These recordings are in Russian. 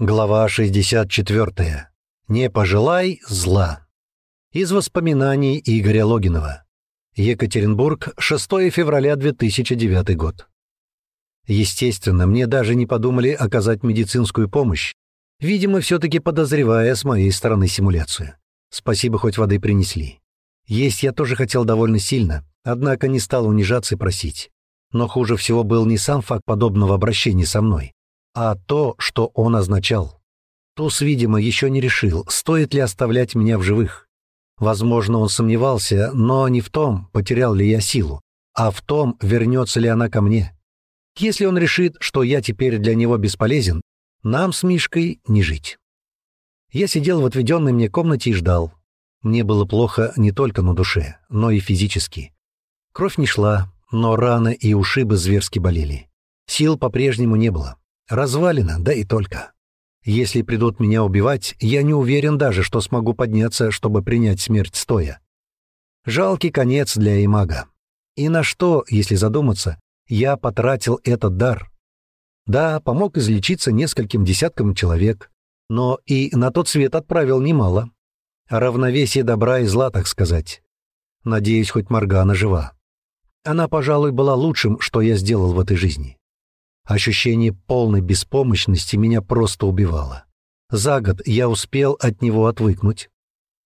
Глава 64. Не пожелай зла. Из воспоминаний Игоря Логинова. Екатеринбург, 6 февраля 2009 год. Естественно, мне даже не подумали оказать медицинскую помощь, видимо, все-таки подозревая с моей стороны симуляцию. Спасибо, хоть воды принесли. Есть я тоже хотел довольно сильно, однако не стал унижаться и просить. Но хуже всего был не сам факт подобного обращения со мной, а то, что он означал. Туз, видимо, еще не решил, стоит ли оставлять меня в живых. Возможно, он сомневался, но не в том, потерял ли я силу, а в том, вернется ли она ко мне. Если он решит, что я теперь для него бесполезен, нам с Мишкой не жить. Я сидел в отведенной мне комнате и ждал. Мне было плохо не только на душе, но и физически. Кровь не шла, но раны и ушибы зверски болели. Сил по-прежнему не было. Развалина, да и только. Если придут меня убивать, я не уверен даже, что смогу подняться, чтобы принять смерть стоя. Жалкий конец для Имага. И на что, если задуматься, я потратил этот дар? Да, помог излечиться нескольким десяткам человек, но и на тот свет отправил немало. Равновесие добра и зла, так сказать. Надеюсь, хоть Моргана жива. Она, пожалуй, была лучшим, что я сделал в этой жизни. Ощущение полной беспомощности меня просто убивало. За год я успел от него отвыкнуть.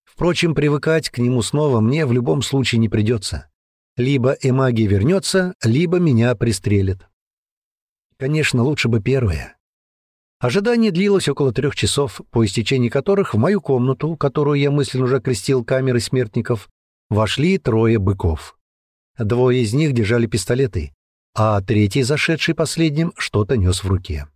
Впрочем, привыкать к нему снова мне в любом случае не придется. Либо Эмаги вернется, либо меня пристрелят. Конечно, лучше бы первое. Ожидание длилось около трех часов, по истечении которых в мою комнату, которую я мысленно уже крестил камерой смертников, вошли трое быков. Двое из них держали пистолеты, а третий, зашедший последним, что-то нес в руке.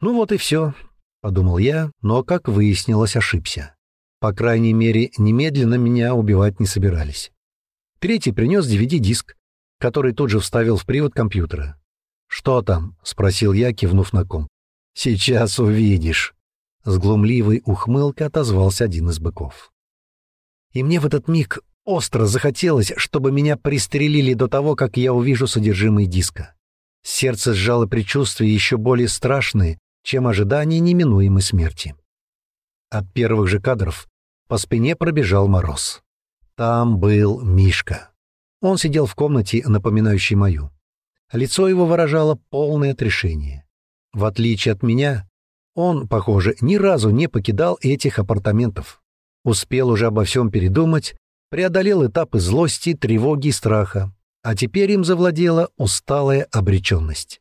«Ну вот и все», — подумал я, но, как выяснилось, ошибся. По крайней мере, немедленно меня убивать не собирались. Третий принес DVD-диск, который тут же вставил в привод компьютера. «Что там?» — спросил я, кивнув на комп. «Сейчас увидишь», — с глумливой ухмылкой отозвался один из быков. И мне в этот миг Остро захотелось, чтобы меня пристрелили до того, как я увижу содержимое диска. Сердце сжало предчувствия еще более страшные, чем ожидание неминуемой смерти. От первых же кадров по спине пробежал мороз. Там был Мишка. Он сидел в комнате, напоминающей мою. Лицо его выражало полное отрешение. В отличие от меня, он, похоже, ни разу не покидал этих апартаментов. Успел уже обо всем передумать преодолел этапы злости, тревоги и страха, а теперь им завладела усталая обреченность.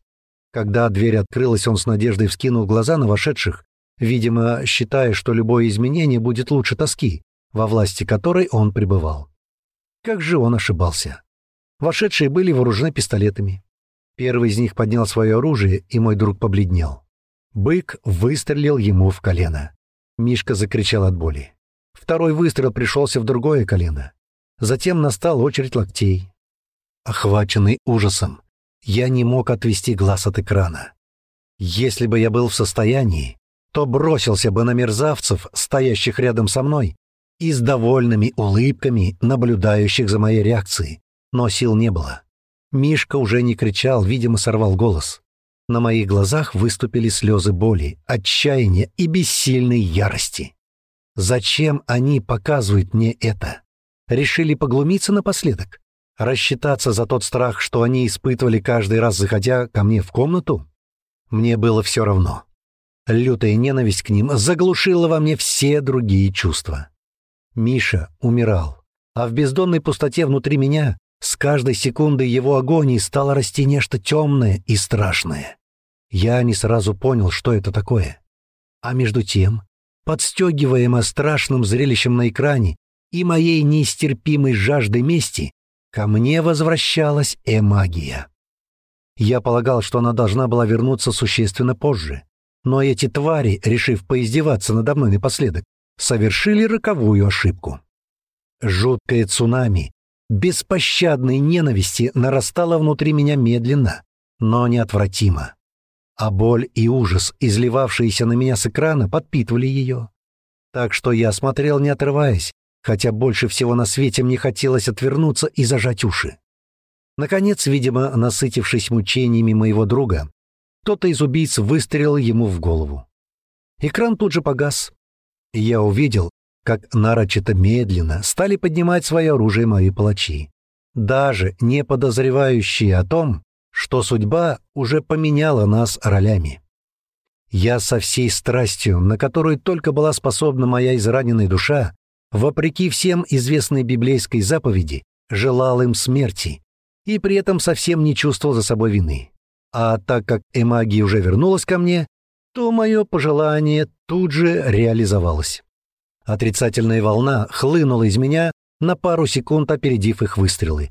Когда дверь открылась, он с надеждой вскинул глаза на вошедших, видимо, считая, что любое изменение будет лучше тоски, во власти которой он пребывал. Как же он ошибался. Вошедшие были вооружены пистолетами. Первый из них поднял свое оружие, и мой друг побледнел. Бык выстрелил ему в колено. Мишка закричал от боли. Второй выстрел пришелся в другое колено. Затем настала очередь локтей. Охваченный ужасом, я не мог отвести глаз от экрана. Если бы я был в состоянии, то бросился бы на мерзавцев, стоящих рядом со мной, и с довольными улыбками, наблюдающих за моей реакцией. Но сил не было. Мишка уже не кричал, видимо, сорвал голос. На моих глазах выступили слезы боли, отчаяния и бессильной ярости. Зачем они показывают мне это? Решили поглумиться напоследок? Рассчитаться за тот страх, что они испытывали каждый раз, заходя ко мне в комнату? Мне было все равно. Лютая ненависть к ним заглушила во мне все другие чувства. Миша умирал, а в бездонной пустоте внутри меня с каждой секундой его агонии стало расти нечто темное и страшное. Я не сразу понял, что это такое. А между тем подстегиваемо страшным зрелищем на экране и моей нестерпимой жаждой мести, ко мне возвращалась эмагия. Я полагал, что она должна была вернуться существенно позже, но эти твари, решив поиздеваться надо мной напоследок, совершили роковую ошибку. Жуткое цунами беспощадной ненависти нарастало внутри меня медленно, но неотвратимо а боль и ужас, изливавшиеся на меня с экрана, подпитывали ее. Так что я смотрел, не отрываясь, хотя больше всего на свете мне хотелось отвернуться и зажать уши. Наконец, видимо, насытившись мучениями моего друга, кто-то из убийц выстрелил ему в голову. Экран тут же погас. И я увидел, как нарочито медленно стали поднимать свое оружие мои палачи, даже не подозревающие о том, что судьба уже поменяла нас ролями. Я со всей страстью, на которую только была способна моя израненная душа, вопреки всем известной библейской заповеди, желал им смерти и при этом совсем не чувствовал за собой вины. А так как Эмаги уже вернулась ко мне, то мое пожелание тут же реализовалось. Отрицательная волна хлынула из меня, на пару секунд опередив их выстрелы.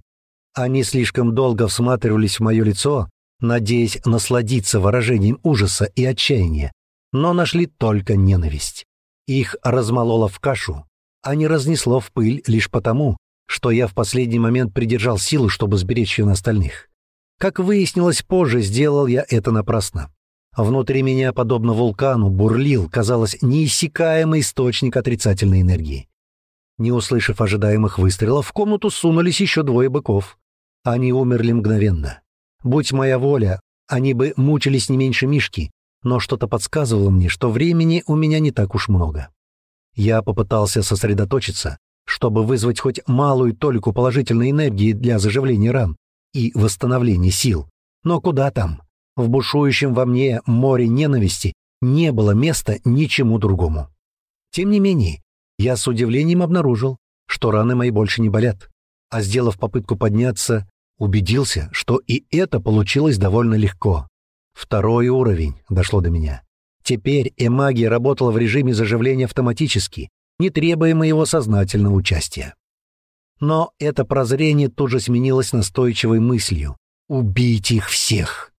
Они слишком долго всматривались в мое лицо, надеясь насладиться выражением ужаса и отчаяния, но нашли только ненависть. Их размололо в кашу, а не разнесло в пыль лишь потому, что я в последний момент придержал силу, чтобы сберечь ее на остальных. Как выяснилось позже, сделал я это напрасно. Внутри меня, подобно вулкану, бурлил, казалось, неиссякаемый источник отрицательной энергии. Не услышав ожидаемых выстрелов, в комнату сунулись еще двое быков. Они умерли мгновенно. Будь моя воля, они бы мучились не меньше Мишки, но что-то подсказывало мне, что времени у меня не так уж много. Я попытался сосредоточиться, чтобы вызвать хоть малую толику положительной энергии для заживления ран и восстановления сил. Но куда там? В бушующем во мне море ненависти не было места ничему другому. Тем не менее, я с удивлением обнаружил, что раны мои больше не болят, а сделав попытку подняться, убедился, что и это получилось довольно легко. Второй уровень дошло до меня. Теперь эмагия работала в режиме заживления автоматически, не требуя моего сознательного участия. Но это прозрение тут же сменилось настойчивой мыслью «Убить их всех!».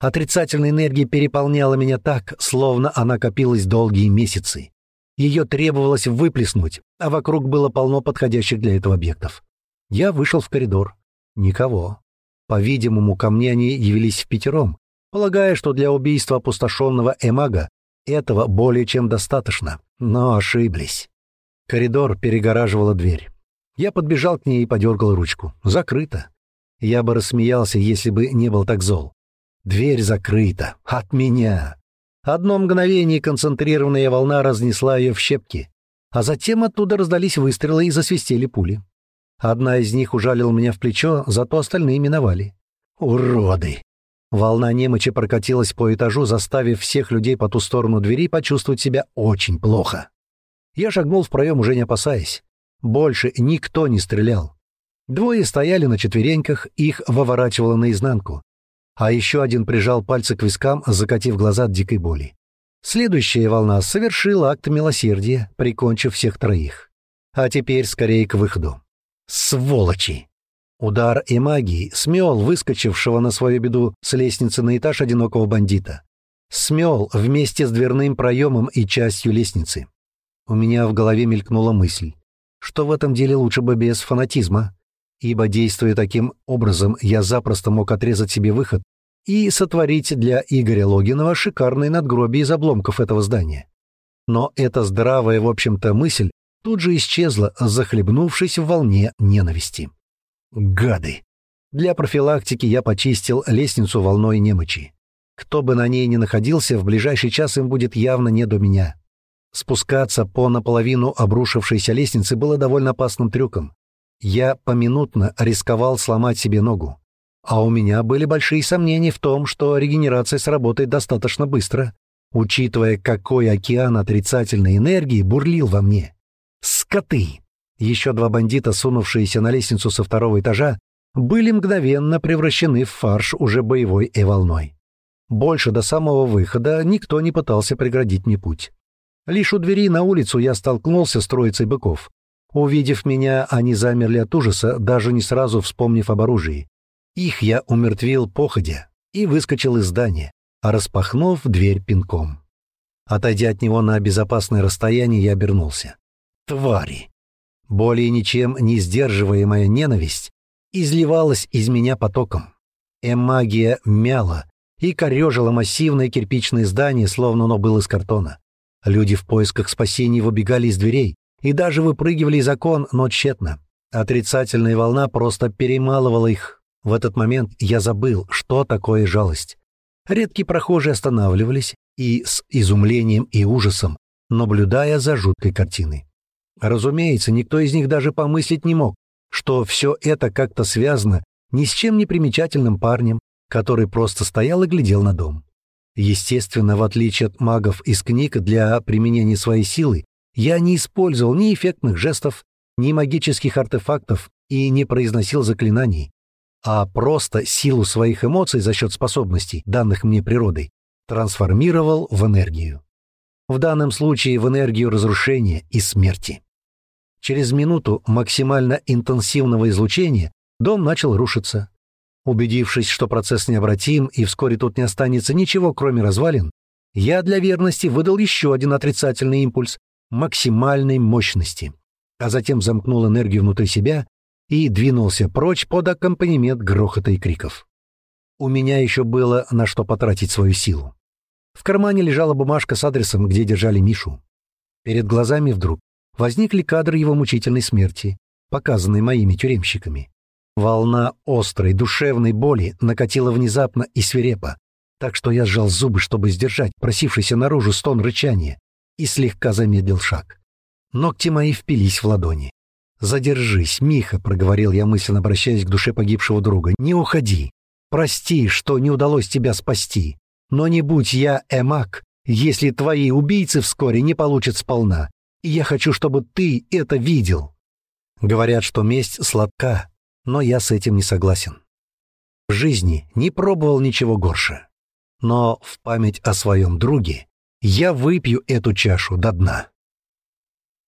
Отрицательная энергия переполняла меня так, словно она копилась долгие месяцы. Ее требовалось выплеснуть, а вокруг было полно подходящих для этого объектов. Я вышел в коридор. Никого. По-видимому, ко мне они явились в пятером, полагая, что для убийства опустошенного эмага этого более чем достаточно, но ошиблись. Коридор перегораживала дверь. Я подбежал к ней и подергал ручку. Закрыто. Я бы рассмеялся, если бы не был так зол. Дверь закрыта. От меня. Одно мгновение концентрированная волна разнесла ее в щепки, а затем оттуда раздались выстрелы и засвистели пули. Одна из них ужалила меня в плечо, зато остальные миновали. Уроды! Волна немочи прокатилась по этажу, заставив всех людей по ту сторону двери почувствовать себя очень плохо. Я шагнул в проем, уже не опасаясь. Больше никто не стрелял. Двое стояли на четвереньках, их выворачивало наизнанку. А еще один прижал пальцы к вискам, закатив глаза от дикой боли. Следующая волна совершила акт милосердия, прикончив всех троих. А теперь скорее к выходу. Сволочи! Удар и магии смел выскочившего на свою беду с лестницы на этаж одинокого бандита. Смел вместе с дверным проемом и частью лестницы. У меня в голове мелькнула мысль, что в этом деле лучше бы без фанатизма, ибо, действуя таким образом, я запросто мог отрезать себе выход и сотворить для Игоря Логинова шикарное надгробие из обломков этого здания. Но эта здравая, в общем-то, мысль тут же исчезла, захлебнувшись в волне ненависти. Гады! Для профилактики я почистил лестницу волной немочи. Кто бы на ней ни находился, в ближайший час им будет явно не до меня. Спускаться по наполовину обрушившейся лестнице было довольно опасным трюком. Я поминутно рисковал сломать себе ногу. А у меня были большие сомнения в том, что регенерация сработает достаточно быстро, учитывая, какой океан отрицательной энергии бурлил во мне. Скоты! Еще два бандита, сунувшиеся на лестницу со второго этажа, были мгновенно превращены в фарш уже боевой и волной. Больше до самого выхода никто не пытался преградить мне путь. Лишь у двери на улицу я столкнулся с троицей быков. Увидев меня, они замерли от ужаса, даже не сразу вспомнив об оружии. Их я умертвил походя и выскочил из здания, распахнув дверь пинком. Отойдя от него на безопасное расстояние, я обернулся. Твари! Более ничем не сдерживаемая ненависть изливалась из меня потоком. Эмагия мяла и корежила массивное кирпичное здание, словно оно было из картона. Люди в поисках спасения выбегали из дверей и даже выпрыгивали из окон, но тщетно. Отрицательная волна просто перемалывала их. В этот момент я забыл, что такое жалость. Редкие прохожие останавливались и с изумлением и ужасом, наблюдая за жуткой картиной. Разумеется, никто из них даже помыслить не мог, что все это как-то связано ни с чем не примечательным парнем, который просто стоял и глядел на дом. Естественно, в отличие от магов из книг, для применения своей силы я не использовал ни эффектных жестов, ни магических артефактов и не произносил заклинаний, а просто силу своих эмоций за счет способностей, данных мне природой, трансформировал в энергию. В данном случае в энергию разрушения и смерти. Через минуту максимально интенсивного излучения дом начал рушиться. Убедившись, что процесс необратим и вскоре тут не останется ничего, кроме развалин, я для верности выдал еще один отрицательный импульс максимальной мощности, а затем замкнул энергию внутри себя и двинулся прочь под аккомпанемент грохота и криков. У меня еще было на что потратить свою силу. В кармане лежала бумажка с адресом, где держали Мишу. Перед глазами вдруг возникли кадры его мучительной смерти, показанные моими тюремщиками. Волна острой душевной боли накатила внезапно и свирепо, так что я сжал зубы, чтобы сдержать просившийся наружу стон рычания, и слегка замедлил шаг. Ногти мои впились в ладони. «Задержись, Миха», — проговорил я мысленно, обращаясь к душе погибшего друга. «Не уходи. Прости, что не удалось тебя спасти. Но не будь я Эмак, если твои убийцы вскоре не получат сполна. И я хочу, чтобы ты это видел». Говорят, что месть сладка, но я с этим не согласен. В жизни не пробовал ничего горше. Но в память о своем друге я выпью эту чашу до дна.